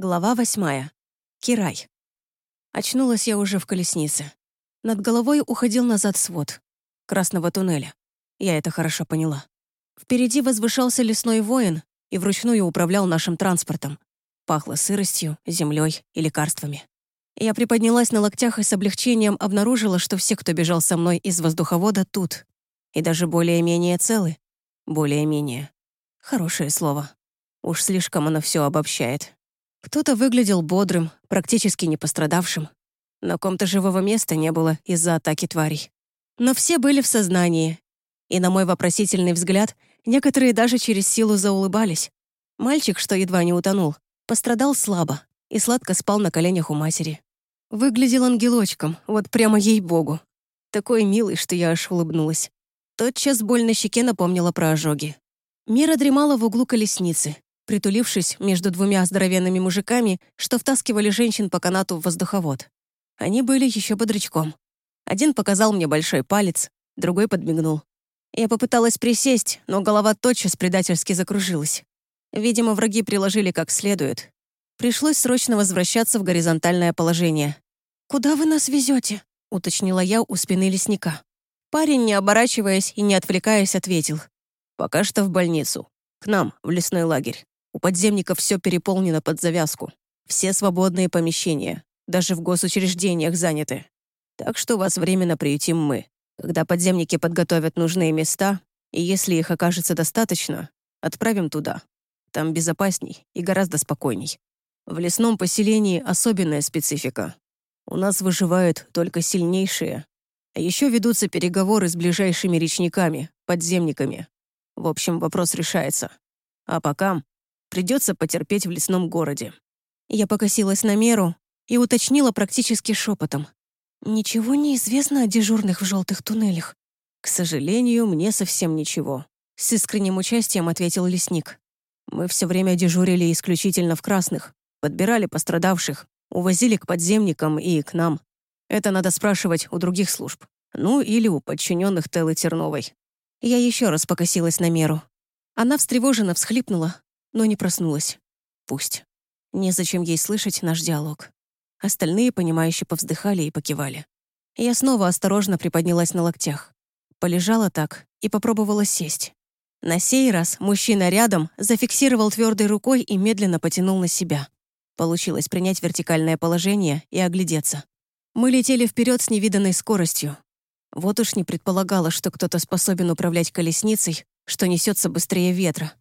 Глава восьмая. Кирай. Очнулась я уже в колеснице. Над головой уходил назад свод. Красного туннеля. Я это хорошо поняла. Впереди возвышался лесной воин и вручную управлял нашим транспортом. Пахло сыростью, землей и лекарствами. Я приподнялась на локтях и с облегчением обнаружила, что все, кто бежал со мной из воздуховода, тут. И даже более-менее целы. Более-менее. Хорошее слово. Уж слишком оно все обобщает. Кто-то выглядел бодрым, практически не пострадавшим. На ком-то живого места не было из-за атаки тварей. Но все были в сознании. И на мой вопросительный взгляд, некоторые даже через силу заулыбались. Мальчик, что едва не утонул, пострадал слабо и сладко спал на коленях у матери. Выглядел ангелочком, вот прямо ей-богу. Такой милый, что я аж улыбнулась. Тотчас боль на щеке напомнила про ожоги. Мира дремала в углу колесницы, притулившись между двумя здоровенными мужиками, что втаскивали женщин по канату в воздуховод. Они были еще бодрячком. Один показал мне большой палец, другой подмигнул. Я попыталась присесть, но голова тотчас предательски закружилась. Видимо, враги приложили как следует. Пришлось срочно возвращаться в горизонтальное положение. «Куда вы нас везете? уточнила я у спины лесника. Парень, не оборачиваясь и не отвлекаясь, ответил. «Пока что в больницу. К нам, в лесной лагерь. У подземников все переполнено под завязку. Все свободные помещения, даже в госучреждениях заняты. Так что вас временно приютим мы. Когда подземники подготовят нужные места, и если их окажется достаточно, отправим туда. Там безопасней и гораздо спокойней. В лесном поселении особенная специфика. У нас выживают только сильнейшие. А еще ведутся переговоры с ближайшими речниками, подземниками. В общем, вопрос решается. А пока Придется потерпеть в лесном городе». Я покосилась на меру и уточнила практически шепотом. «Ничего не известно о дежурных в желтых туннелях?» «К сожалению, мне совсем ничего», — с искренним участием ответил лесник. «Мы все время дежурили исключительно в красных, подбирали пострадавших, увозили к подземникам и к нам. Это надо спрашивать у других служб. Ну, или у подчиненных Телы Терновой». Я еще раз покосилась на меру. Она встревоженно всхлипнула, но не проснулась. Пусть. Незачем ей слышать наш диалог. Остальные, понимающие, повздыхали и покивали. Я снова осторожно приподнялась на локтях. Полежала так и попробовала сесть. На сей раз мужчина рядом зафиксировал твердой рукой и медленно потянул на себя. Получилось принять вертикальное положение и оглядеться. Мы летели вперед с невиданной скоростью. Вот уж не предполагала, что кто-то способен управлять колесницей, что несется быстрее ветра.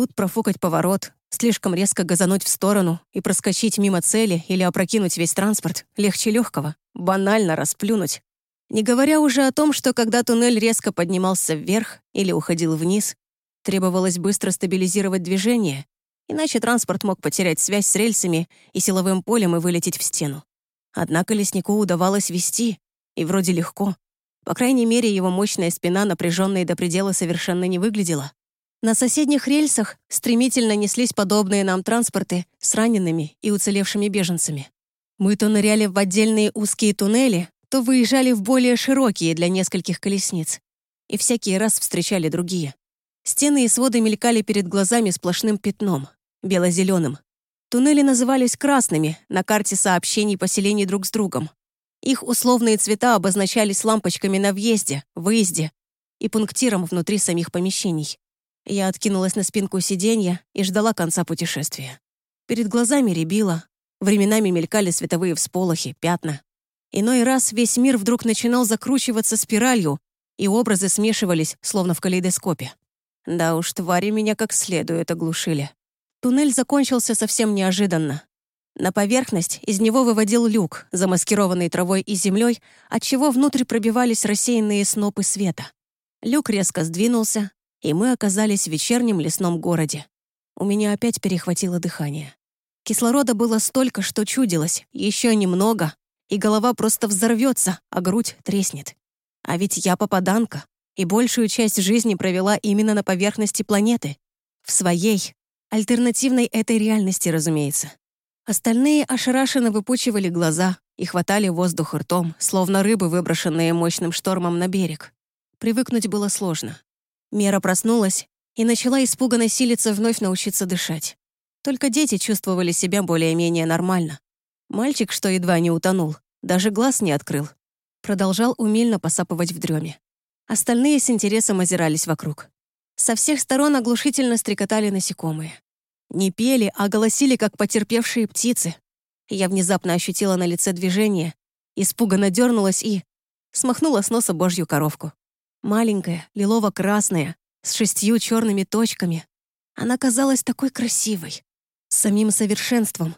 Тут профукать поворот, слишком резко газануть в сторону и проскочить мимо цели или опрокинуть весь транспорт легче легкого, банально расплюнуть. Не говоря уже о том, что когда туннель резко поднимался вверх или уходил вниз, требовалось быстро стабилизировать движение, иначе транспорт мог потерять связь с рельсами и силовым полем и вылететь в стену. Однако леснику удавалось вести, и вроде легко. По крайней мере, его мощная спина, напряженная до предела, совершенно не выглядела. На соседних рельсах стремительно неслись подобные нам транспорты с ранеными и уцелевшими беженцами. Мы то ныряли в отдельные узкие туннели, то выезжали в более широкие для нескольких колесниц. И всякий раз встречали другие. Стены и своды мелькали перед глазами сплошным пятном, бело-зеленым. Туннели назывались красными на карте сообщений поселений друг с другом. Их условные цвета обозначались лампочками на въезде, выезде и пунктиром внутри самих помещений. Я откинулась на спинку сиденья и ждала конца путешествия. Перед глазами рябило, временами мелькали световые всполохи, пятна. Иной раз весь мир вдруг начинал закручиваться спиралью, и образы смешивались, словно в калейдоскопе. Да уж, твари меня как следует оглушили. Туннель закончился совсем неожиданно. На поверхность из него выводил люк, замаскированный травой и землей, отчего внутрь пробивались рассеянные снопы света. Люк резко сдвинулся, и мы оказались в вечернем лесном городе. У меня опять перехватило дыхание. Кислорода было столько, что чудилось, еще немного, и голова просто взорвется, а грудь треснет. А ведь я попаданка, и большую часть жизни провела именно на поверхности планеты. В своей, альтернативной этой реальности, разумеется. Остальные ошарашенно выпучивали глаза и хватали воздух ртом, словно рыбы, выброшенные мощным штормом на берег. Привыкнуть было сложно. Мера проснулась и начала испуганно силиться вновь научиться дышать. Только дети чувствовали себя более-менее нормально. Мальчик, что едва не утонул, даже глаз не открыл. Продолжал умильно посапывать в дреме. Остальные с интересом озирались вокруг. Со всех сторон оглушительно стрекотали насекомые. Не пели, а голосили, как потерпевшие птицы. Я внезапно ощутила на лице движение, испуганно дернулась и... смахнула с носа божью коровку. Маленькая, лилово-красная, с шестью черными точками. Она казалась такой красивой, самим совершенством.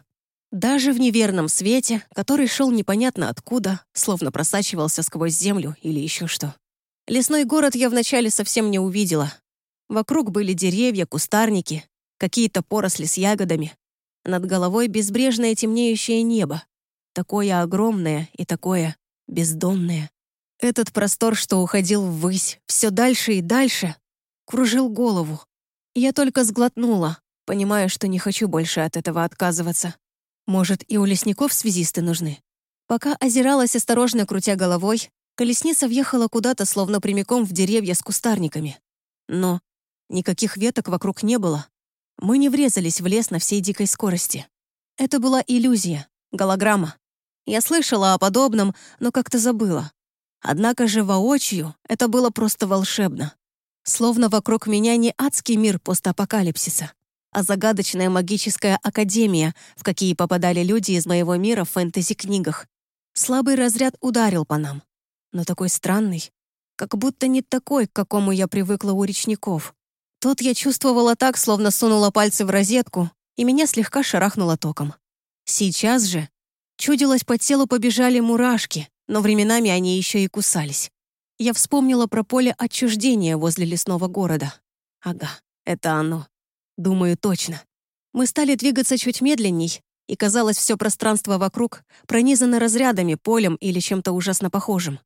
Даже в неверном свете, который шел непонятно откуда, словно просачивался сквозь землю или еще что. Лесной город я вначале совсем не увидела. Вокруг были деревья, кустарники, какие-то поросли с ягодами. Над головой безбрежное темнеющее небо. Такое огромное и такое бездонное. Этот простор, что уходил ввысь, все дальше и дальше, кружил голову. Я только сглотнула, понимая, что не хочу больше от этого отказываться. Может, и у лесников связисты нужны? Пока озиралась, осторожно крутя головой, колесница въехала куда-то, словно прямиком в деревья с кустарниками. Но никаких веток вокруг не было. Мы не врезались в лес на всей дикой скорости. Это была иллюзия, голограмма. Я слышала о подобном, но как-то забыла. Однако же воочию это было просто волшебно. Словно вокруг меня не адский мир постапокалипсиса, а загадочная магическая академия, в какие попадали люди из моего мира в фэнтези-книгах. Слабый разряд ударил по нам, но такой странный, как будто не такой, к какому я привыкла у речников. Тут я чувствовала так, словно сунула пальцы в розетку, и меня слегка шарахнуло током. Сейчас же чудилось по телу побежали мурашки, но временами они еще и кусались. Я вспомнила про поле отчуждения возле лесного города. Ага, это оно. Думаю, точно. Мы стали двигаться чуть медленней, и казалось, все пространство вокруг пронизано разрядами, полем или чем-то ужасно похожим.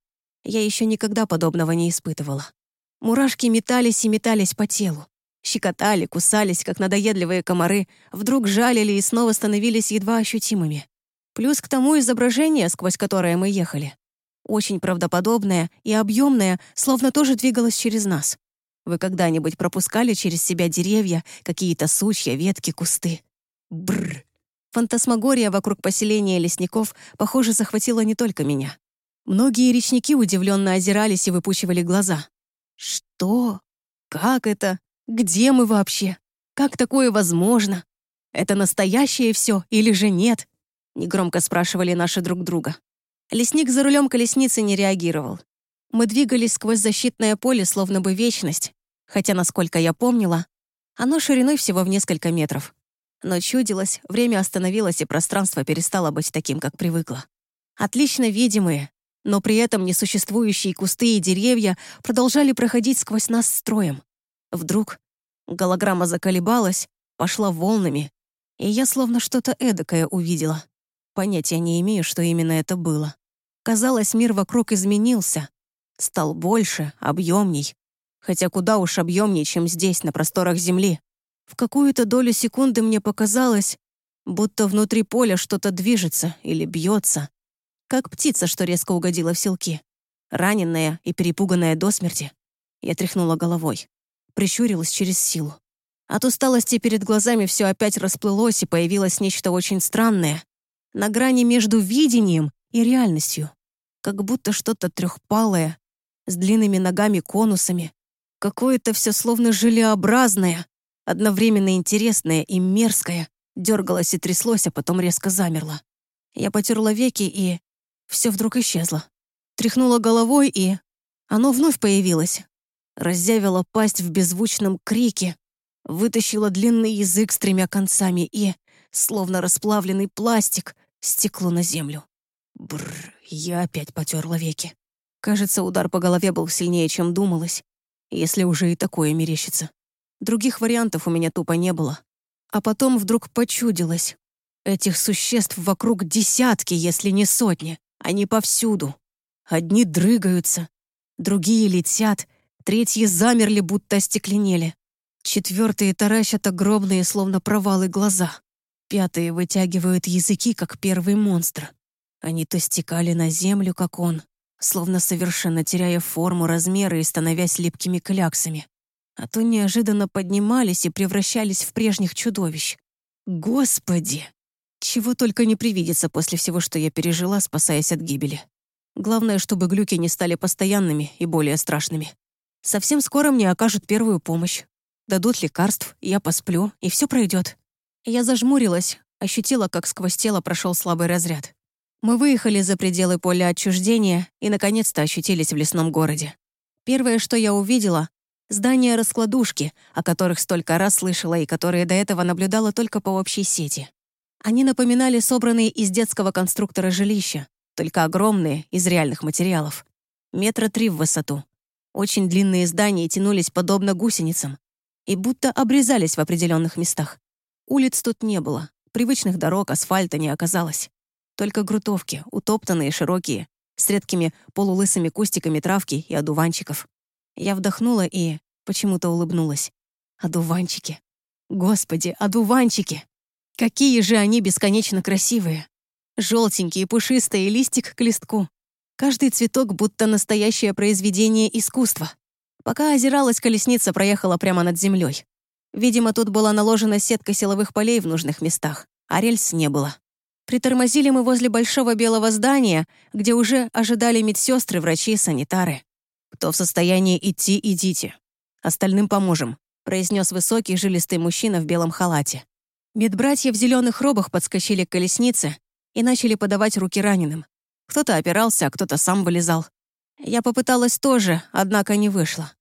Я еще никогда подобного не испытывала. Мурашки метались и метались по телу. Щекотали, кусались, как надоедливые комары, вдруг жалили и снова становились едва ощутимыми. Плюс к тому изображение, сквозь которое мы ехали. Очень правдоподобное и объемное, словно тоже двигалось через нас. Вы когда-нибудь пропускали через себя деревья, какие-то сучья, ветки, кусты? Бррр. Фантасмагория вокруг поселения лесников, похоже, захватила не только меня. Многие речники удивленно озирались и выпучивали глаза. «Что? Как это? Где мы вообще? Как такое возможно? Это настоящее все или же нет?» Негромко спрашивали наши друг друга. Лесник за рулем колесницы не реагировал. Мы двигались сквозь защитное поле, словно бы вечность, хотя, насколько я помнила, оно шириной всего в несколько метров. Но чудилось, время остановилось, и пространство перестало быть таким, как привыкло. Отлично видимые, но при этом несуществующие кусты и деревья продолжали проходить сквозь нас строем. Вдруг голограмма заколебалась, пошла волнами, и я словно что-то эдакое увидела. Понятия не имею, что именно это было. Казалось, мир вокруг изменился. Стал больше, объемней, хотя куда уж объемнее, чем здесь, на просторах Земли. В какую-то долю секунды мне показалось, будто внутри поля что-то движется или бьется, как птица, что резко угодила в селки. Раненная и перепуганная до смерти. Я тряхнула головой, прищурилась через силу. От усталости перед глазами все опять расплылось, и появилось нечто очень странное, на грани между видением и реальностью. Как будто что-то трехпалое, с длинными ногами-конусами, Какое-то все словно желеобразное, одновременно интересное и мерзкое, дергалось и тряслось, а потом резко замерло. Я потерла веки, и все вдруг исчезло. Тряхнула головой, и оно вновь появилось. Разъявила пасть в беззвучном крике, вытащила длинный язык с тремя концами и, словно расплавленный пластик, стекло на землю. Бррр, я опять потерла веки. Кажется, удар по голове был сильнее, чем думалось если уже и такое мерещится. Других вариантов у меня тупо не было. А потом вдруг почудилось. Этих существ вокруг десятки, если не сотни. Они повсюду. Одни дрыгаются, другие летят, третьи замерли, будто остекленели. Четвертые таращат огромные, словно провалы, глаза. Пятые вытягивают языки, как первый монстр. Они то стекали на землю, как он, словно совершенно теряя форму, размеры и становясь липкими кляксами. А то неожиданно поднимались и превращались в прежних чудовищ. Господи! Чего только не привидится после всего, что я пережила, спасаясь от гибели. Главное, чтобы глюки не стали постоянными и более страшными. Совсем скоро мне окажут первую помощь. Дадут лекарств, я посплю, и все пройдет. Я зажмурилась, ощутила, как сквозь тело прошел слабый разряд. Мы выехали за пределы поля отчуждения и, наконец-то, ощутились в лесном городе. Первое, что я увидела — здания раскладушки, о которых столько раз слышала и которые до этого наблюдала только по общей сети. Они напоминали собранные из детского конструктора жилища, только огромные, из реальных материалов. Метра три в высоту. Очень длинные здания тянулись подобно гусеницам и будто обрезались в определенных местах. Улиц тут не было, привычных дорог, асфальта не оказалось. Только грунтовки, утоптанные, широкие, с редкими полулысыми кустиками травки и одуванчиков. Я вдохнула и почему-то улыбнулась. Одуванчики. Господи, одуванчики! Какие же они бесконечно красивые! Желтенькие, пушистые, листик к листку. Каждый цветок будто настоящее произведение искусства. Пока озиралась, колесница проехала прямо над землей. Видимо, тут была наложена сетка силовых полей в нужных местах, а рельс не было. Притормозили мы возле большого белого здания, где уже ожидали медсестры, врачи, санитары. «Кто в состоянии идти, идите. Остальным поможем», произнес высокий жилистый мужчина в белом халате. Медбратья в зеленых робах подскочили к колеснице и начали подавать руки раненым. Кто-то опирался, а кто-то сам вылезал. Я попыталась тоже, однако не вышло.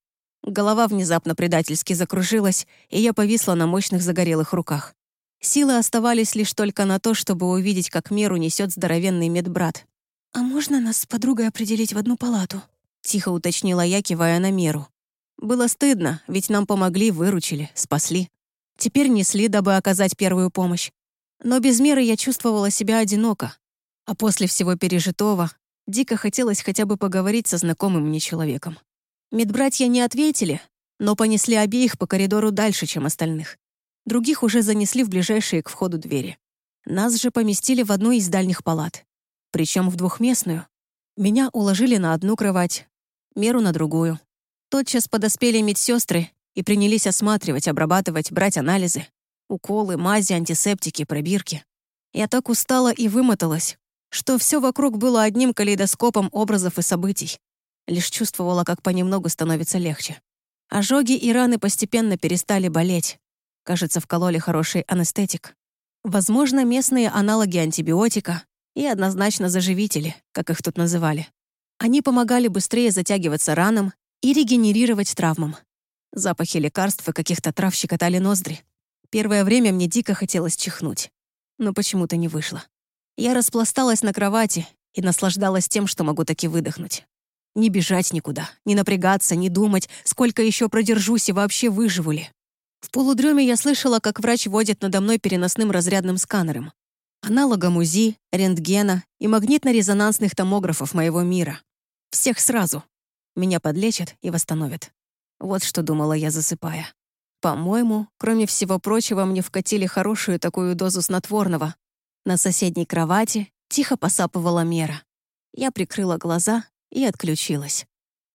Голова внезапно предательски закружилась, и я повисла на мощных загорелых руках. Силы оставались лишь только на то, чтобы увидеть, как меру несет здоровенный медбрат. «А можно нас с подругой определить в одну палату?» — тихо уточнила я, кивая на меру. Было стыдно, ведь нам помогли, выручили, спасли. Теперь несли, дабы оказать первую помощь. Но без меры я чувствовала себя одиноко. А после всего пережитого дико хотелось хотя бы поговорить со знакомым мне человеком. Медбратья не ответили, но понесли обеих по коридору дальше, чем остальных. Других уже занесли в ближайшие к входу двери. Нас же поместили в одну из дальних палат. Причем в двухместную. Меня уложили на одну кровать, меру на другую. Тотчас подоспели медсестры и принялись осматривать, обрабатывать, брать анализы. Уколы, мази, антисептики, пробирки. Я так устала и вымоталась, что все вокруг было одним калейдоскопом образов и событий. Лишь чувствовала, как понемногу становится легче. Ожоги и раны постепенно перестали болеть. Кажется, вкололи хороший анестетик. Возможно, местные аналоги антибиотика и однозначно заживители, как их тут называли. Они помогали быстрее затягиваться ранам и регенерировать травмам. Запахи лекарств и каких-то трав щекотали ноздри. Первое время мне дико хотелось чихнуть, но почему-то не вышло. Я распласталась на кровати и наслаждалась тем, что могу таки выдохнуть. Не бежать никуда, не напрягаться, не думать, сколько еще продержусь и вообще выживу ли. В полудреме я слышала, как врач водит надо мной переносным разрядным сканером. Аналогом УЗИ, рентгена и магнитно-резонансных томографов моего мира. Всех сразу. Меня подлечат и восстановят. Вот что думала я, засыпая. По-моему, кроме всего прочего, мне вкатили хорошую такую дозу снотворного. На соседней кровати тихо посапывала Мера. Я прикрыла глаза и отключилась.